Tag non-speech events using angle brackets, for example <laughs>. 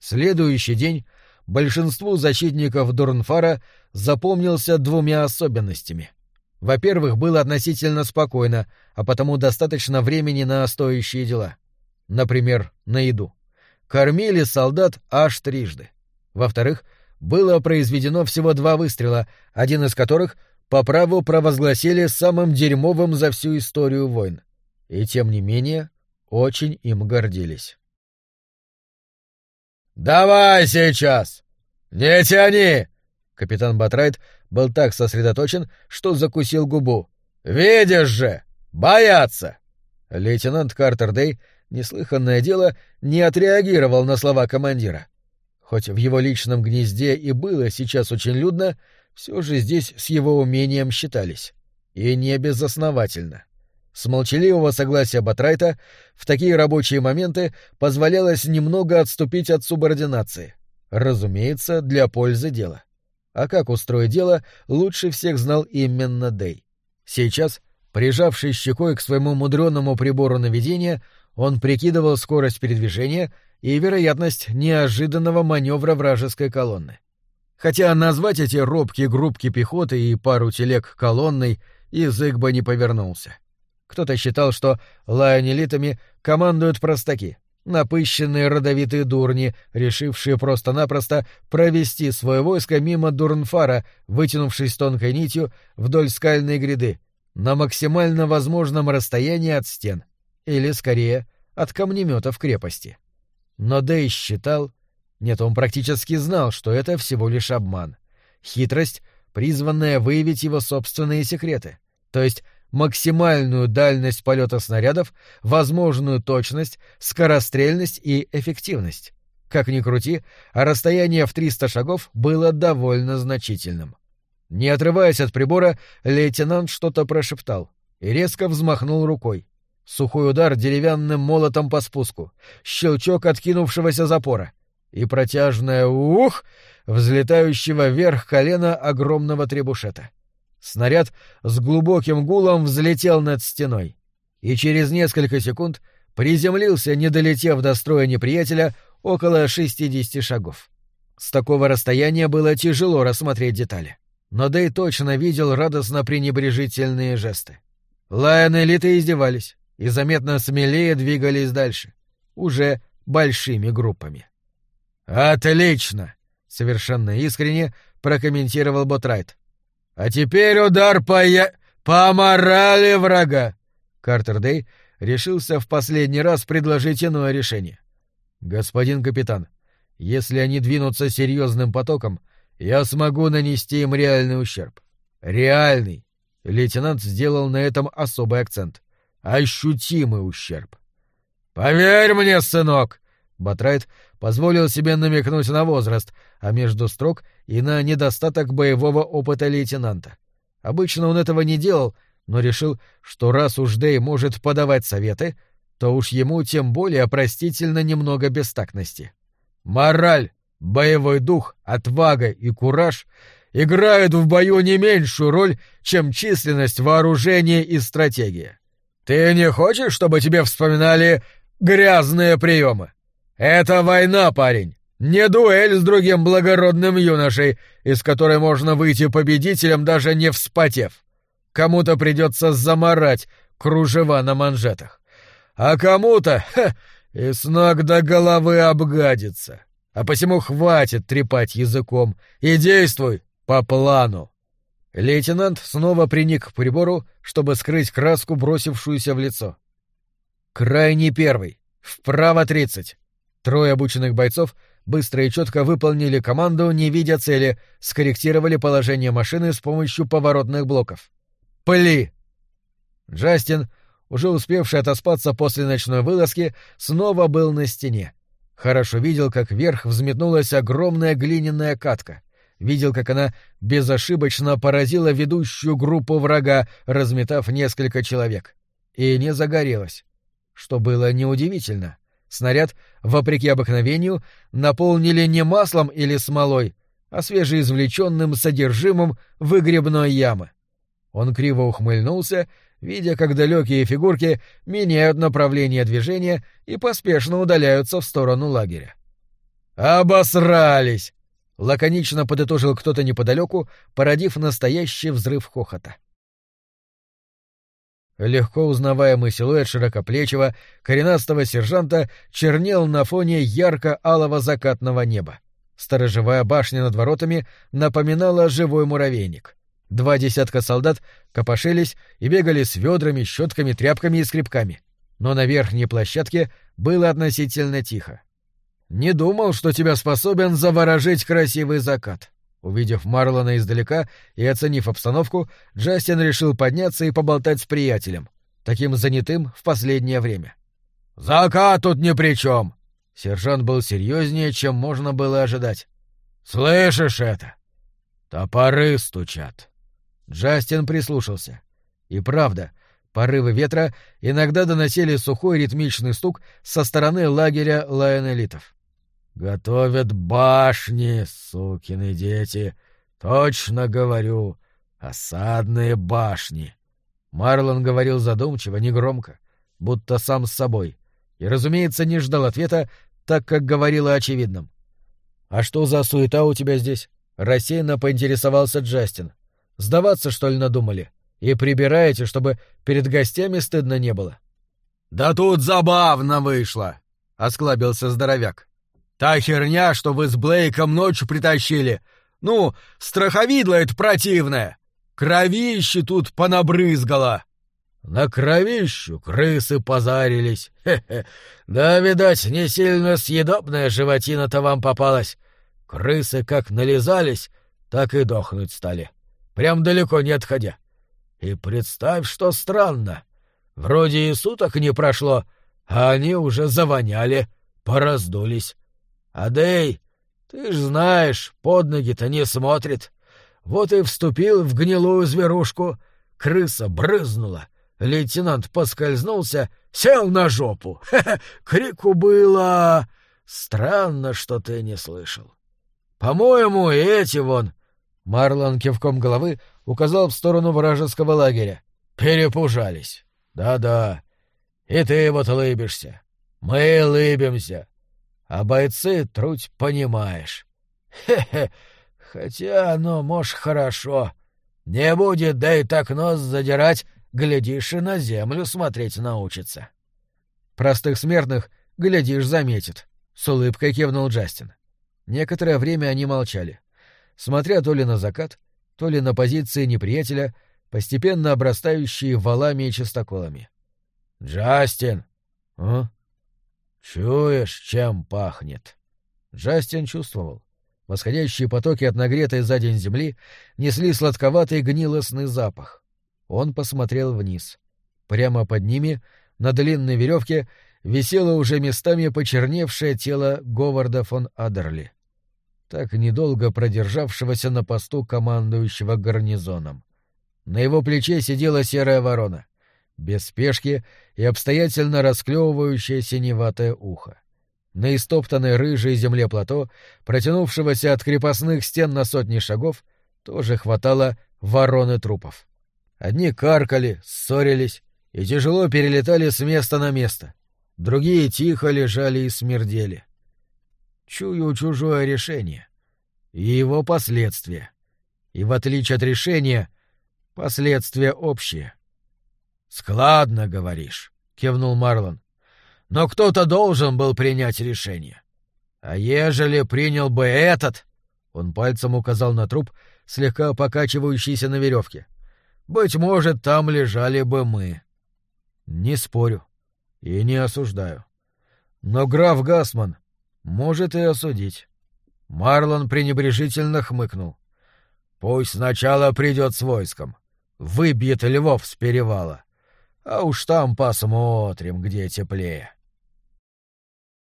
Следующий день большинству защитников Дурнфара запомнился двумя особенностями. Во-первых, было относительно спокойно, а потому достаточно времени на стоящие дела. Например, на еду. Кормили солдат аж трижды. Во-вторых, было произведено всего два выстрела, один из которых по праву провозгласили самым дерьмовым за всю историю войн. И тем не менее, очень им гордились. «Давай сейчас! Не тяни!» Капитан Батрайт был так сосредоточен, что закусил губу. «Видишь же! Боятся!» Лейтенант Картер Дэй, неслыханное дело, не отреагировал на слова командира. Хоть в его личном гнезде и было сейчас очень людно, все же здесь с его умением считались. И не безосновательно. С молчаливого согласия Батрайта в такие рабочие моменты позволялось немного отступить от субординации. Разумеется, для пользы дела. А как устроить дело, лучше всех знал именно Дэй. Сейчас, прижавшись щекой к своему мудреному прибору наведения, он прикидывал скорость передвижения и вероятность неожиданного маневра вражеской колонны. Хотя назвать эти робкие группки пехоты и пару телег колонной язык бы не повернулся. Кто-то считал, что лайонелитами командуют простаки, напыщенные родовитые дурни, решившие просто-напросто провести свое войско мимо Дурнфара, вытянувшись тонкой нитью вдоль скальной гряды, на максимально возможном расстоянии от стен, или, скорее, от камнеметов крепости. Но Дэй считал... Нет, он практически знал, что это всего лишь обман. Хитрость, призванная выявить его собственные секреты. То есть максимальную дальность полета снарядов, возможную точность, скорострельность и эффективность. Как ни крути, а расстояние в 300 шагов было довольно значительным. Не отрываясь от прибора, лейтенант что-то прошептал и резко взмахнул рукой. Сухой удар деревянным молотом по спуску, щелчок откинувшегося запора и протяжное «ух!» взлетающего вверх колена огромного требушета. Снаряд с глубоким гулом взлетел над стеной и через несколько секунд приземлился, не долетев до строя неприятеля, около 60 шагов. С такого расстояния было тяжело рассмотреть детали. Но Дэй точно видел радостно пренебрежительные жесты. Лайон элиты издевались и заметно смелее двигались дальше, уже большими группами. «Отлично!» — совершенно искренне прокомментировал Ботрайт. «А теперь удар по я... по морали врага!» Картер Дэй решился в последний раз предложить иное решение. «Господин капитан, если они двинутся серьезным потоком, я смогу нанести им реальный ущерб. Реальный!» Лейтенант сделал на этом особый акцент ощутимый ущерб. «Поверь мне, сынок!» Батрайт позволил себе намекнуть на возраст, а между строк и на недостаток боевого опыта лейтенанта. Обычно он этого не делал, но решил, что раз уж Дэй может подавать советы, то уж ему тем более простительно немного бестактности. Мораль, боевой дух, отвага и кураж играют в бою не меньшую роль, чем численность, вооружение и стратегия. Ты не хочешь, чтобы тебе вспоминали грязные приемы? Это война, парень. Не дуэль с другим благородным юношей, из которой можно выйти победителем, даже не вспотев. Кому-то придется заморать кружева на манжетах. А кому-то, и с ног до головы обгадится. А посему хватит трепать языком и действуй по плану. Лейтенант снова приник к прибору, чтобы скрыть краску, бросившуюся в лицо. Крайний первый. Вправо тридцать. Трое обученных бойцов быстро и четко выполнили команду, не видя цели, скорректировали положение машины с помощью поворотных блоков. «Пыли!» Джастин, уже успевший отоспаться после ночной вылазки, снова был на стене. Хорошо видел, как вверх взметнулась огромная глиняная катка — видел, как она безошибочно поразила ведущую группу врага, разметав несколько человек. И не загорелась. Что было неудивительно. Снаряд, вопреки обыкновению, наполнили не маслом или смолой, а свежеизвлеченным содержимым выгребной ямы. Он криво ухмыльнулся, видя, как далекие фигурки меняют направление движения и поспешно удаляются в сторону лагеря. «Обосрались!» — лаконично подытожил кто-то неподалеку, породив настоящий взрыв хохота. Легко узнаваемый силуэт широкоплечего, коренастого сержанта чернел на фоне ярко-алого закатного неба. Сторожевая башня над воротами напоминала живой муравейник. Два десятка солдат копошились и бегали с ведрами, щетками, тряпками и скребками. Но на верхней площадке было относительно тихо. «Не думал, что тебя способен заворожить красивый закат», Увидев Марлона издалека и оценив обстановку, Джастин решил подняться и поболтать с приятелем, таким занятым в последнее время. «Закат тут ни при чем!» Сержант был серьезнее, чем можно было ожидать. «Слышишь это? Топоры стучат». Джастин прислушался. И правда, порывы ветра иногда доносили сухой ритмичный стук со стороны лагеря лайонелитов. Готовят башни, сукины дети. Точно говорю, осадные башни. Марлон говорил задумчиво, негромко, будто сам с собой, и, разумеется, не ждал ответа, так как говорил о очевидном. «А что за суета у тебя здесь?» — рассеянно поинтересовался Джастин. «Сдаваться, что ли, надумали? И прибираете, чтобы перед гостями стыдно не было?» «Да тут забавно вышло!» — осклабился здоровяк. Та херня, что вы с Блейком ночью притащили. Ну, страховидло это противное. Кровище тут понабрызгало. На кровищу крысы позарились. Хе-хе. Да, видать, не сильно съедобная животина-то вам попалась. Крысы как нализались, так и дохнуть стали. Прям далеко не отходя. И представь, что странно. Вроде и суток не прошло, а они уже завоняли, пораздулись. Адей, ты ж знаешь, под ноги-то не смотрит. Вот и вступил в гнилую зверушку. Крыса брызнула. Лейтенант поскользнулся, сел на жопу. <laughs> Хе -хе, крику было... Странно, что ты не слышал. По-моему, эти вон... Марлон кивком головы указал в сторону вражеского лагеря. Перепужались. Да-да. И ты вот лыбишься. Мы лыбимся а бойцы труть понимаешь. Хе-хе, хотя оно, может, хорошо. Не будет, да и так нос задирать, глядишь, и на землю смотреть научится. Простых смертных, глядишь, заметит. С улыбкой кивнул Джастин. Некоторое время они молчали, смотря то ли на закат, то ли на позиции неприятеля, постепенно обрастающие валами и частоколами. «Джастин!» «А?» «Чуешь, чем пахнет?» Джастин чувствовал. Восходящие потоки от нагретой за день земли несли сладковатый гнилостный запах. Он посмотрел вниз. Прямо под ними, на длинной веревке, висело уже местами почерневшее тело Говарда фон Адерли, так недолго продержавшегося на посту командующего гарнизоном. На его плече сидела серая ворона без спешки и обстоятельно расклевывающее синеватое ухо. На истоптанной рыжей земле плато, протянувшегося от крепостных стен на сотни шагов, тоже хватало вороны трупов. Одни каркали, ссорились и тяжело перелетали с места на место, другие тихо лежали и смердели. Чую чужое решение и его последствия. И в отличие от решения, последствия общие — Складно говоришь, кивнул Марлон. Но кто-то должен был принять решение. А ежели принял бы этот, он пальцем указал на труп, слегка покачивающийся на веревке. Быть может, там лежали бы мы. Не спорю и не осуждаю. Но граф Гасман может и осудить. Марлон пренебрежительно хмыкнул. Пусть сначала придет с войском, выбьет львов с перевала а уж там посмотрим, где теплее.